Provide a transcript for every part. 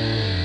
Yeah.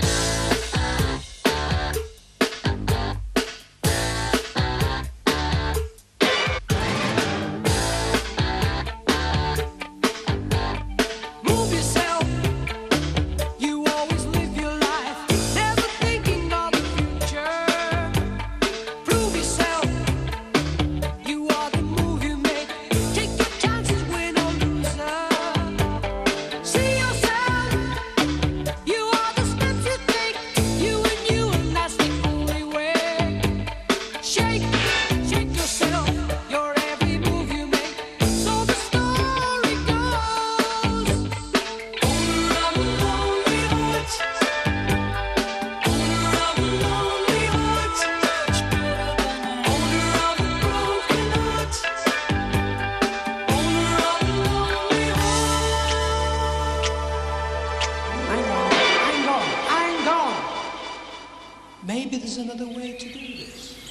Another way to do this.